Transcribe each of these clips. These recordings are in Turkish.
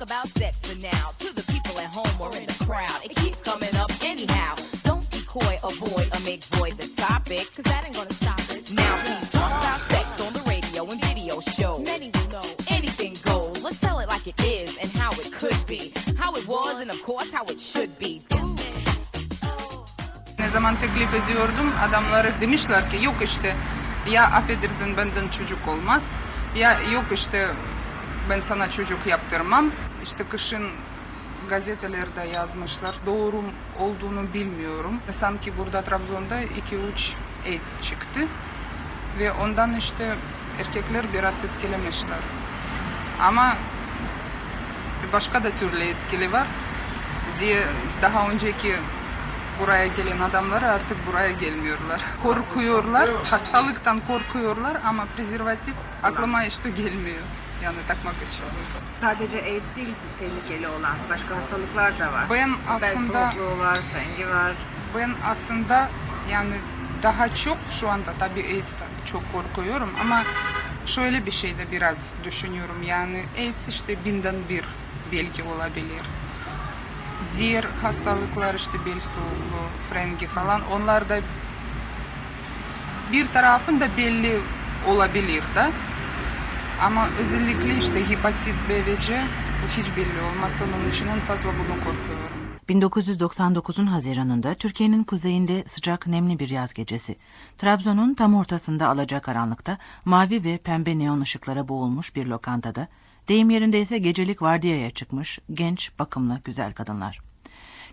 about sex for now. To the people at home or in the crowd, it keeps coming up anyhow. Don't be avoid, or make void the topic, cause that ain't gonna stop it. Now please talk about sex on the radio and video shows. Many will know anything goes. Let's tell it like it is and how it could be. How it was and of course how it should be. Ne zaman teklif ediyordum adamları demişler ki yok işte ya affedersin benden çocuk olmaz ya yok işte ben sana çocuk yaptırmam. İşte kışın gazetelerde yazmışlar. Doğru olduğunu bilmiyorum. Sanki burada Trabzon'da 2-3 AIDS çıktı. Ve ondan işte erkekler biraz etkilemişler. Ama başka da türlü etkili var. Diye daha önceki buraya gelen adamlar artık buraya gelmiyorlar. Korkuyorlar, hastalıktan korkuyorlar ama prezervatif aklıma işte gelmiyor. Yani takmak için. Sadece AIDS değil tehlikeli olan. Başka hastalıklar da var. Ben Bel aslında soğukluğu var, frengi var. ben aslında yani daha çok şu anda tabii AIDS'ten çok korkuyorum ama şöyle bir şey de biraz düşünüyorum. Yani AIDS işte binden bir belki olabilir. Diğer hastalıklar işte bel soğukluğu, frengi falan onlar da bir tarafında belli olabilir de. Ama özellikle işte hepatit B hiç belli olmaz. Onun için en fazla bunu korkuyorum. 1999'un Haziran'ında Türkiye'nin kuzeyinde sıcak nemli bir yaz gecesi. Trabzon'un tam ortasında alacakaranlıkta mavi ve pembe neon ışıklara boğulmuş bir lokantada, deyim yerinde ise gecelik vardiyaya çıkmış genç, bakımlı, güzel kadınlar.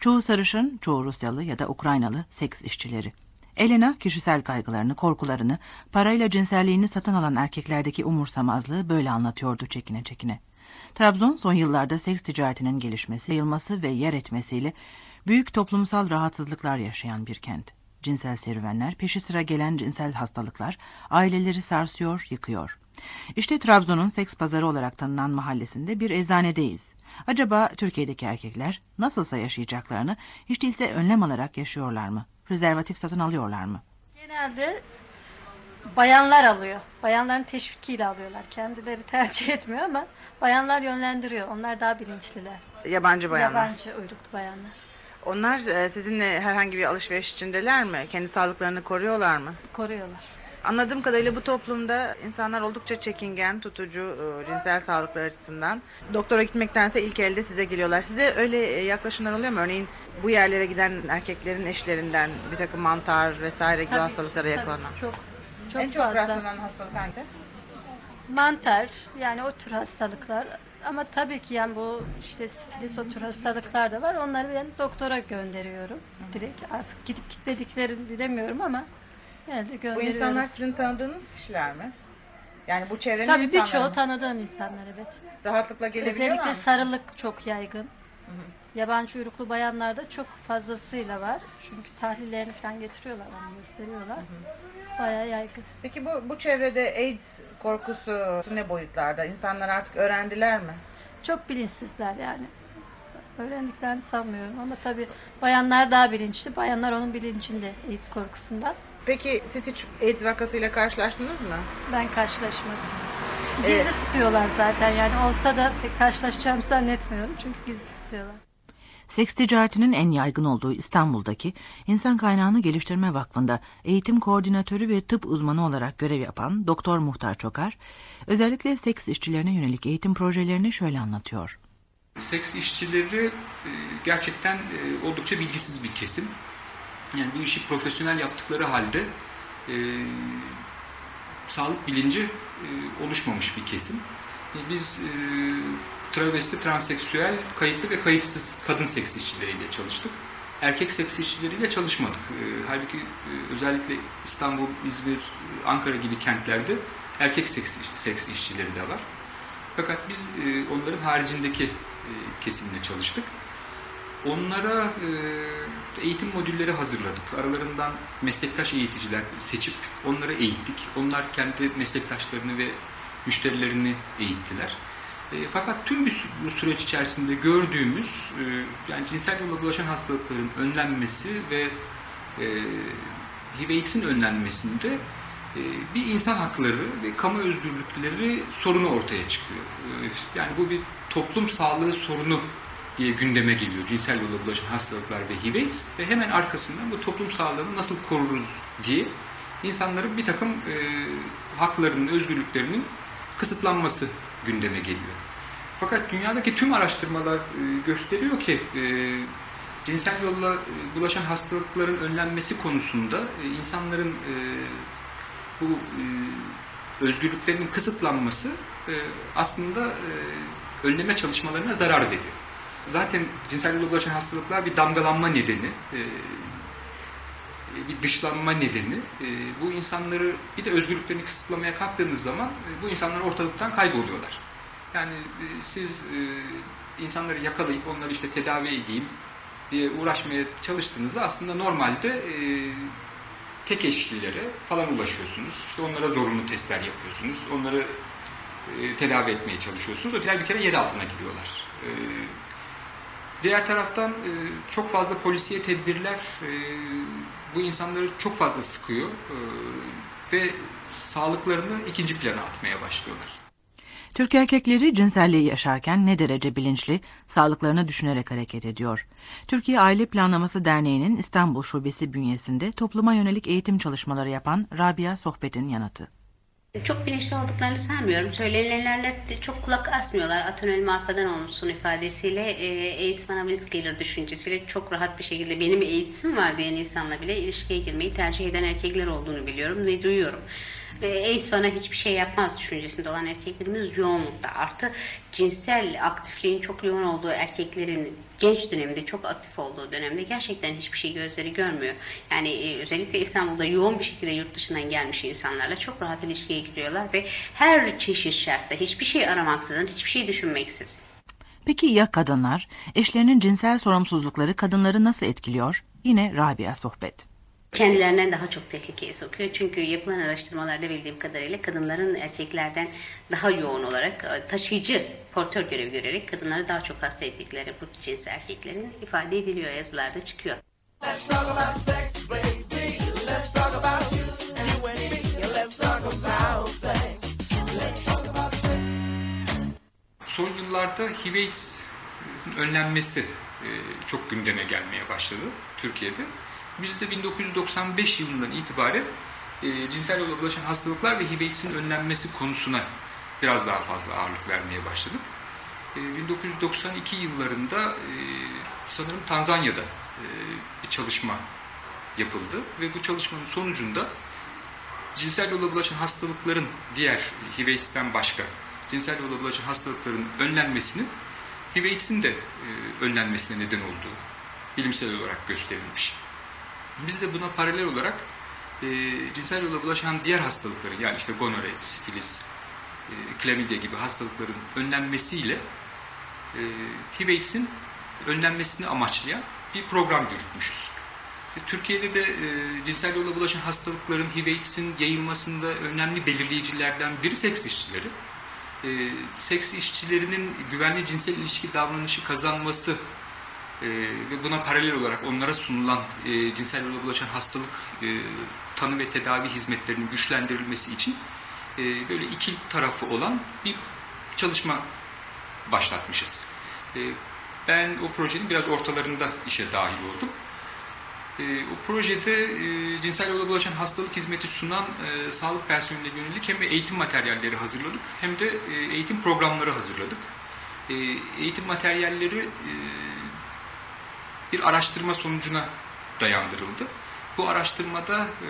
Çoğu sarışın, çoğu Rusyalı ya da Ukraynalı seks işçileri. Elena kişisel kaygılarını, korkularını, parayla cinselliğini satın alan erkeklerdeki umursamazlığı böyle anlatıyordu çekine çekine. Trabzon son yıllarda seks ticaretinin gelişmesi, yayılması ve yer etmesiyle büyük toplumsal rahatsızlıklar yaşayan bir kent. Cinsel serüvenler, peşi sıra gelen cinsel hastalıklar aileleri sarsıyor, yıkıyor. İşte Trabzon'un seks pazarı olarak tanınan mahallesinde bir eczanedeyiz. Acaba Türkiye'deki erkekler nasılsa yaşayacaklarını hiç değilse önlem alarak yaşıyorlar mı? Prezervatif satın alıyorlar mı? Genelde bayanlar alıyor. Bayanların teşvikiyle alıyorlar. Kendileri tercih etmiyor ama bayanlar yönlendiriyor. Onlar daha bilinçliler. Yabancı bayanlar. Yabancı uyruklu bayanlar. Onlar e, sizinle herhangi bir alışveriş içindeler mi? Kendi sağlıklarını koruyorlar mı? Koruyorlar. Anladığım kadarıyla bu toplumda insanlar oldukça çekingen, tutucu e, cinsel sağlıkları açısından. Doktora gitmektense ilk elde size geliyorlar. Size öyle e, yaklaşımlar oluyor mu? Örneğin bu yerlere giden erkeklerin eşlerinden bir takım mantar vesaire gibi Tabii, hastalıklara yakalanan. Çok çok en çok fazla. rastlanan hastalık hangisi? Mantar yani o tür hastalıklar. Ama tabii ki yani bu işte sifilis o tür hastalıklar da var. Onları ben doktora gönderiyorum. Direkt artık gidip gitmediklerini bilemiyorum ama genelde Bu gönderiyoruz. insanlar sizin tanıdığınız kişiler mi? Yani bu çevrenin Tabii insanları birçoğu mı? tanıdığım insanlar evet. Rahatlıkla gelebiliyorlar Özellikle mı? sarılık çok yaygın. Hı hı. Yabancı uyruklu bayanlarda çok fazlasıyla var. Çünkü tahlillerini falan getiriyorlar, onu gösteriyorlar. Bayağı yaygın. Peki bu, bu çevrede AIDS korkusu ne boyutlarda? İnsanlar artık öğrendiler mi? Çok bilinçsizler yani. Öğrendiklerini sanmıyorum ama tabii bayanlar daha bilinçli. Bayanlar onun bilincinde AIDS korkusundan. Peki siz hiç AIDS vakasıyla karşılaştınız mı? Ben karşılaşmadım. Evet. Gizli tutuyorlar zaten yani olsa da pek karşılaşacağımı zannetmiyorum çünkü gizli tutuyorlar. Seks ticaretinin en yaygın olduğu İstanbul'daki İnsan Kaynağını Geliştirme Vakfı'nda eğitim koordinatörü ve tıp uzmanı olarak görev yapan Doktor Muhtar Çokar, özellikle seks işçilerine yönelik eğitim projelerini şöyle anlatıyor. Seks işçileri e, gerçekten e, oldukça bilgisiz bir kesim. Yani bu işi profesyonel yaptıkları halde e, sağlık bilinci e, oluşmamış bir kesim. E, Biz e, travesti, transseksüel, kayıtlı ve kayıtsız kadın seks işçileriyle çalıştık. Erkek seks işçileriyle çalışmadık. E, halbuki e, özellikle İstanbul, İzmir, Ankara gibi kentlerde erkek seks, seks işçileri de var. Fakat biz e, onların haricindeki e, kesimle çalıştık. Onlara e, eğitim modülleri hazırladık. Aralarından meslektaş eğiticiler seçip onları eğittik. Onlar kendi meslektaşlarını ve müşterilerini eğittiler. E, fakat tüm bu, süreç içerisinde gördüğümüz e, yani cinsel yolla bulaşan hastalıkların önlenmesi ve e, HIV AIDS'in önlenmesinde e, bir insan hakları ve kamu özgürlükleri sorunu ortaya çıkıyor. E, yani bu bir toplum sağlığı sorunu diye gündeme geliyor. Cinsel yolla bulaşan hastalıklar ve HIV AIDS ve hemen arkasından bu toplum sağlığını nasıl koruruz diye insanların bir takım e, haklarının, özgürlüklerinin kısıtlanması gündeme geliyor. Fakat dünyadaki tüm araştırmalar e, gösteriyor ki e, cinsel yolla e, bulaşan hastalıkların önlenmesi konusunda e, insanların e, bu e, özgürlüklerinin kısıtlanması e, aslında e, önleme çalışmalarına zarar veriyor. Zaten cinsel yolla bulaşan hastalıklar bir damgalanma nedeni, e, bir dışlanma nedeni. E, bu insanları bir de özgürlüklerini kısıtlamaya kalktığınız zaman e, bu insanlar ortalıktan kayboluyorlar. Yani siz insanları yakalayıp onları işte tedavi edeyim diye uğraşmaya çalıştığınızda aslında normalde tek eşlilere falan ulaşıyorsunuz. İşte onlara zorunlu testler yapıyorsunuz. Onları tedavi etmeye çalışıyorsunuz. Öteler bir kere yer altına giriyorlar. Diğer taraftan e, çok fazla polisiye tedbirler e, bu insanları çok fazla sıkıyor e, ve sağlıklarını ikinci plana atmaya başlıyorlar. Türk erkekleri cinselliği yaşarken ne derece bilinçli, sağlıklarını düşünerek hareket ediyor. Türkiye Aile Planlaması Derneği'nin İstanbul Şubesi bünyesinde topluma yönelik eğitim çalışmaları yapan Rabia Sohbet'in yanıtı. Çok bilinçli olduklarını sanmıyorum. Söylenilenlerle çok kulak asmıyorlar. Atın ölümü arkadan olmuşsun ifadesiyle e, AIDS bana risk gelir düşüncesiyle çok rahat bir şekilde benim AIDS'im var diyen insanla bile ilişkiye girmeyi tercih eden erkekler olduğunu biliyorum ve duyuyorum. AIDS bana hiçbir şey yapmaz düşüncesinde olan erkeklerimiz yoğunlukta. Artı cinsel aktifliğin çok yoğun olduğu erkeklerin genç döneminde çok aktif olduğu dönemde gerçekten hiçbir şey gözleri görmüyor. Yani e, özellikle İstanbul'da yoğun bir şekilde yurt dışından gelmiş insanlarla çok rahat ilişkiye giriyorlar ve her çeşit şartta hiçbir şey aramaksızın, hiçbir şey düşünmeksizin. Peki ya kadınlar? Eşlerinin cinsel sorumsuzlukları kadınları nasıl etkiliyor? Yine Rabia sohbet kendilerinden daha çok tehlikeye sokuyor. Çünkü yapılan araştırmalarda bildiğim kadarıyla kadınların erkeklerden daha yoğun olarak e, taşıyıcı, portör görevi görerek kadınları daha çok hasta ettikleri bu cins erkeklerin ifade ediliyor yazılarda çıkıyor. Son yıllarda HIV AIDS önlenmesi e, çok gündeme gelmeye başladı Türkiye'de. Biz de 1995 yılından itibaren e, cinsel yolla bulaşan hastalıklar ve HIV önlenmesi konusuna biraz daha fazla ağırlık vermeye başladık. E, 1992 yıllarında e, sanırım Tanzanya'da e, bir çalışma yapıldı ve bu çalışmanın sonucunda cinsel yolla bulaşan hastalıkların diğer HIV AIDS'ten başka cinsel yolla bulaşan hastalıkların önlenmesinin HIV AIDS'in de e, önlenmesine neden olduğu bilimsel olarak gösterilmiş. Biz de buna paralel olarak e, cinsel yola bulaşan diğer hastalıkların yani işte gonore, sifilis, e, klamidya gibi hastalıkların önlenmesiyle e, AIDS'in önlenmesini amaçlayan bir program yürütmüşüz. E, Türkiye'de de e, cinsel yola bulaşan hastalıkların HIV AIDS'in yayılmasında önemli belirleyicilerden biri seks işçileri. E, seks işçilerinin güvenli cinsel ilişki davranışı kazanması ve buna paralel olarak onlara sunulan e, cinsel yola bulaşan hastalık e, tanı ve tedavi hizmetlerinin güçlendirilmesi için e, böyle iki tarafı olan bir çalışma başlatmışız. E, ben o projenin biraz ortalarında işe dahil oldum. E, o projede e, cinsel yola bulaşan hastalık hizmeti sunan e, sağlık personeline yönelik hem eğitim materyalleri hazırladık hem de e, eğitim programları hazırladık. E, eğitim materyalleri e, bir araştırma sonucuna dayandırıldı. Bu araştırmada e,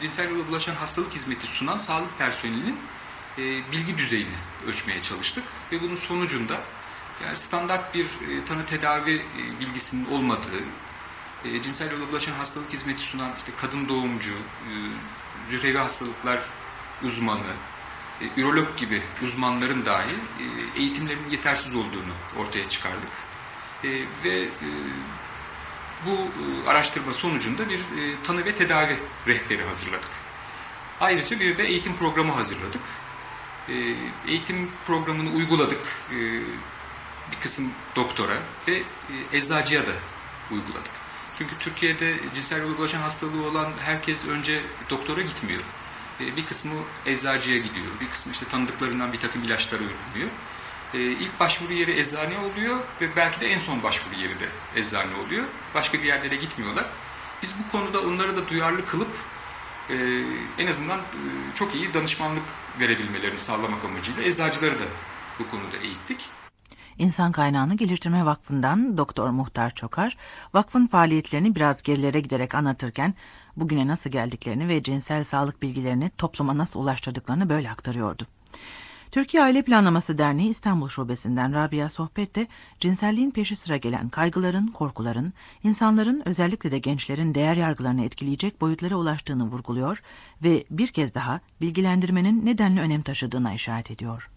cinsel yola bulaşan hastalık hizmeti sunan sağlık personelinin e, bilgi düzeyini ölçmeye çalıştık ve bunun sonucunda yani standart bir e, tanı tedavi e, bilgisinin olmadığı, e, cinsel yola bulaşan hastalık hizmeti sunan işte kadın doğumcu, e, zührevi hastalıklar uzmanı, e, ürolog gibi uzmanların dahi e, eğitimlerinin yetersiz olduğunu ortaya çıkardık. E, ve e, bu e, araştırma sonucunda bir e, tanı ve tedavi rehberi hazırladık. Ayrıca bir de eğitim programı hazırladık. E, eğitim programını uyguladık. Bir kısım doktora ve eczacıya da uyguladık. Çünkü Türkiye'de cinsel yolla bulaşan hastalığı olan herkes önce doktora gitmiyor. Bir kısmı eczacıya gidiyor, bir kısmı işte tanıdıklarından bir takım ilaçlara yöneliyor. E, ilk başvuru yeri eczane oluyor ve belki de en son başvuru yeri de eczane oluyor. Başka bir yerlere gitmiyorlar. Biz bu konuda onları da duyarlı kılıp e, en azından e, çok iyi danışmanlık verebilmelerini sağlamak amacıyla eczacıları da bu konuda eğittik. İnsan Kaynağını Geliştirme Vakfı'ndan Doktor Muhtar Çokar, vakfın faaliyetlerini biraz gerilere giderek anlatırken bugüne nasıl geldiklerini ve cinsel sağlık bilgilerini topluma nasıl ulaştırdıklarını böyle aktarıyordu. Türkiye Aile Planlaması Derneği İstanbul Şubesi'nden Rabia Sohbet'te cinselliğin peşi sıra gelen kaygıların, korkuların, insanların özellikle de gençlerin değer yargılarını etkileyecek boyutlara ulaştığını vurguluyor ve bir kez daha bilgilendirmenin nedenli önem taşıdığına işaret ediyor.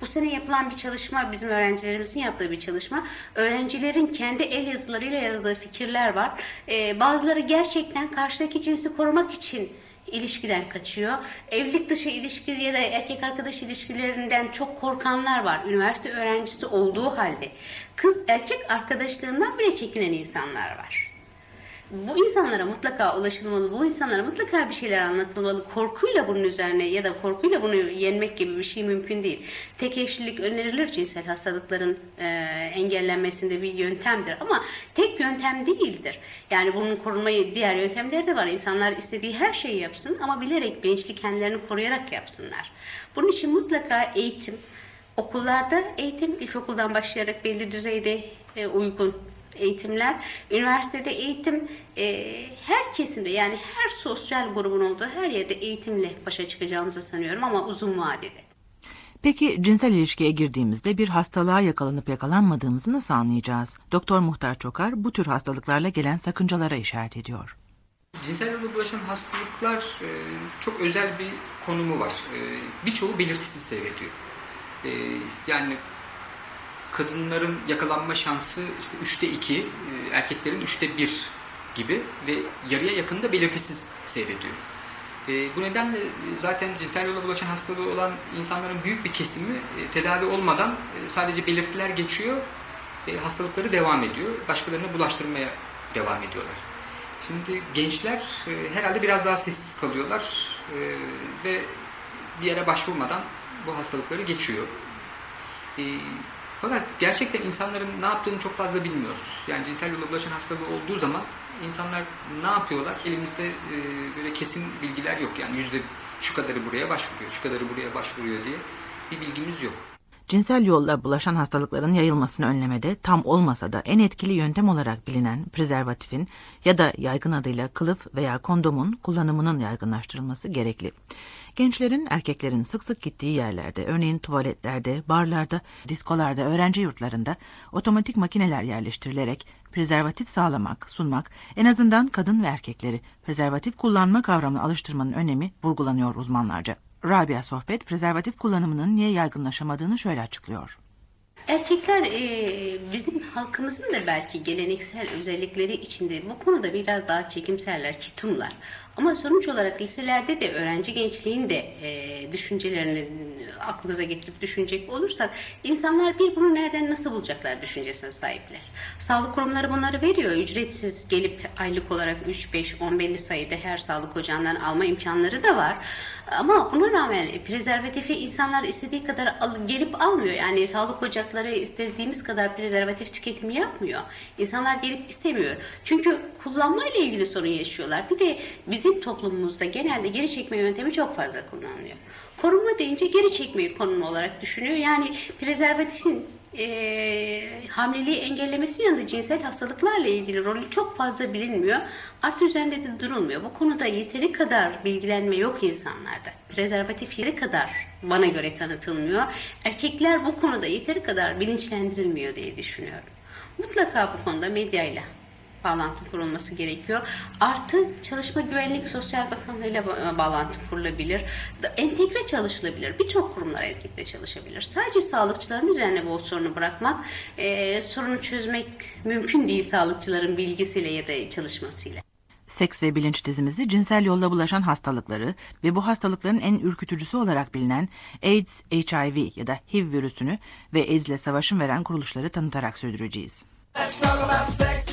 Bu sene yapılan bir çalışma, bizim öğrencilerimizin yaptığı bir çalışma. Öğrencilerin kendi el yazılarıyla yazdığı fikirler var. Ee, bazıları gerçekten karşıdaki cinsi korumak için ilişkiden kaçıyor. Evlilik dışı ilişki ya da erkek arkadaş ilişkilerinden çok korkanlar var. Üniversite öğrencisi olduğu halde. Kız erkek arkadaşlığından bile çekinen insanlar var bu insanlara mutlaka ulaşılmalı, bu insanlara mutlaka bir şeyler anlatılmalı. Korkuyla bunun üzerine ya da korkuyla bunu yenmek gibi bir şey mümkün değil. Tek eşlilik önerilir cinsel hastalıkların e, engellenmesinde bir yöntemdir ama tek yöntem değildir. Yani bunun korunmayı diğer yöntemleri de var. İnsanlar istediği her şeyi yapsın ama bilerek bilinçli kendilerini koruyarak yapsınlar. Bunun için mutlaka eğitim, okullarda eğitim ilkokuldan başlayarak belli düzeyde e, uygun eğitimler, üniversitede eğitim e, her kesimde yani her sosyal grubun olduğu her yerde eğitimle başa çıkacağımızı sanıyorum ama uzun vadede. Peki cinsel ilişkiye girdiğimizde bir hastalığa yakalanıp yakalanmadığımızı nasıl anlayacağız? Doktor Muhtar Çokar bu tür hastalıklarla gelen sakıncalara işaret ediyor. Cinsel yolla bulaşan hastalıklar e, çok özel bir konumu var. E, birçoğu belirtisiz seyrediyor. E, yani kadınların yakalanma şansı işte üçte iki, e, erkeklerin üçte bir gibi ve yarıya yakında belirtisiz seyrediyor. E, bu nedenle e, zaten cinsel yola bulaşan hastalığı olan insanların büyük bir kesimi e, tedavi olmadan e, sadece belirtiler geçiyor, e, hastalıkları devam ediyor, başkalarına bulaştırmaya devam ediyorlar. Şimdi gençler e, herhalde biraz daha sessiz kalıyorlar e, ve bir yere başvurmadan bu hastalıkları geçiyor. E, fakat gerçekten insanların ne yaptığını çok fazla bilmiyoruz. Yani cinsel yolla bulaşan hastalığı olduğu zaman insanlar ne yapıyorlar? Elimizde e, böyle kesin bilgiler yok. Yani yüzde şu kadarı buraya başvuruyor, şu kadarı buraya başvuruyor diye bir bilgimiz yok. Cinsel yolla bulaşan hastalıkların yayılmasını önlemede tam olmasa da en etkili yöntem olarak bilinen prezervatifin ya da yaygın adıyla kılıf veya kondomun kullanımının yaygınlaştırılması gerekli. Gençlerin, erkeklerin sık sık gittiği yerlerde, örneğin tuvaletlerde, barlarda, diskolarda, öğrenci yurtlarında otomatik makineler yerleştirilerek prezervatif sağlamak, sunmak, en azından kadın ve erkekleri prezervatif kullanma kavramına alıştırmanın önemi vurgulanıyor uzmanlarca. Rabia Sohbet, prezervatif kullanımının niye yaygınlaşamadığını şöyle açıklıyor. Erkekler e, bizim halkımızın da belki geleneksel özellikleri içinde bu konuda biraz daha çekimserler, ketumlar. Ama sonuç olarak liselerde de öğrenci gençliğin de e, düşüncelerini aklımıza getirip düşünecek olursak insanlar bir bunu nereden nasıl bulacaklar düşüncesine sahipler. Sağlık kurumları bunları veriyor. Ücretsiz gelip aylık olarak 3, 5, 10 belli sayıda her sağlık ocağından alma imkanları da var. Ama ona rağmen prezervatifi insanlar istediği kadar al, gelip almıyor. Yani sağlık ocakları istediğimiz kadar prezervatif tüketimi yapmıyor. İnsanlar gelip istemiyor. Çünkü kullanmayla ilgili sorun yaşıyorlar. Bir de bizim toplumumuzda genelde geri çekme yöntemi çok fazla kullanılıyor. Korunma deyince geri çekmeyi konum olarak düşünüyor. Yani prezervatifin e, hamileliği engellemesi yanında cinsel hastalıklarla ilgili rolü çok fazla bilinmiyor. Artı üzerinde de durulmuyor. Bu konuda yeteri kadar bilgilenme yok insanlarda. Prezervatif yeri kadar bana göre tanıtılmıyor. Erkekler bu konuda yeteri kadar bilinçlendirilmiyor diye düşünüyorum. Mutlaka bu konuda medyayla bağlantı kurulması gerekiyor. Artı Çalışma Güvenlik Sosyal Bakanlığı ile bağlantı kurulabilir. Entegre çalışılabilir. Birçok kurumlar entegre çalışabilir. Sadece sağlıkçıların üzerine bu sorunu bırakmak, e, sorunu çözmek mümkün değil sağlıkçıların bilgisiyle ya da çalışmasıyla. Seks ve bilinç dizimizi cinsel yolla bulaşan hastalıkları ve bu hastalıkların en ürkütücüsü olarak bilinen AIDS, HIV ya da HIV virüsünü ve AIDS ile savaşın veren kuruluşları tanıtarak sürdüreceğiz. Let's talk about sex.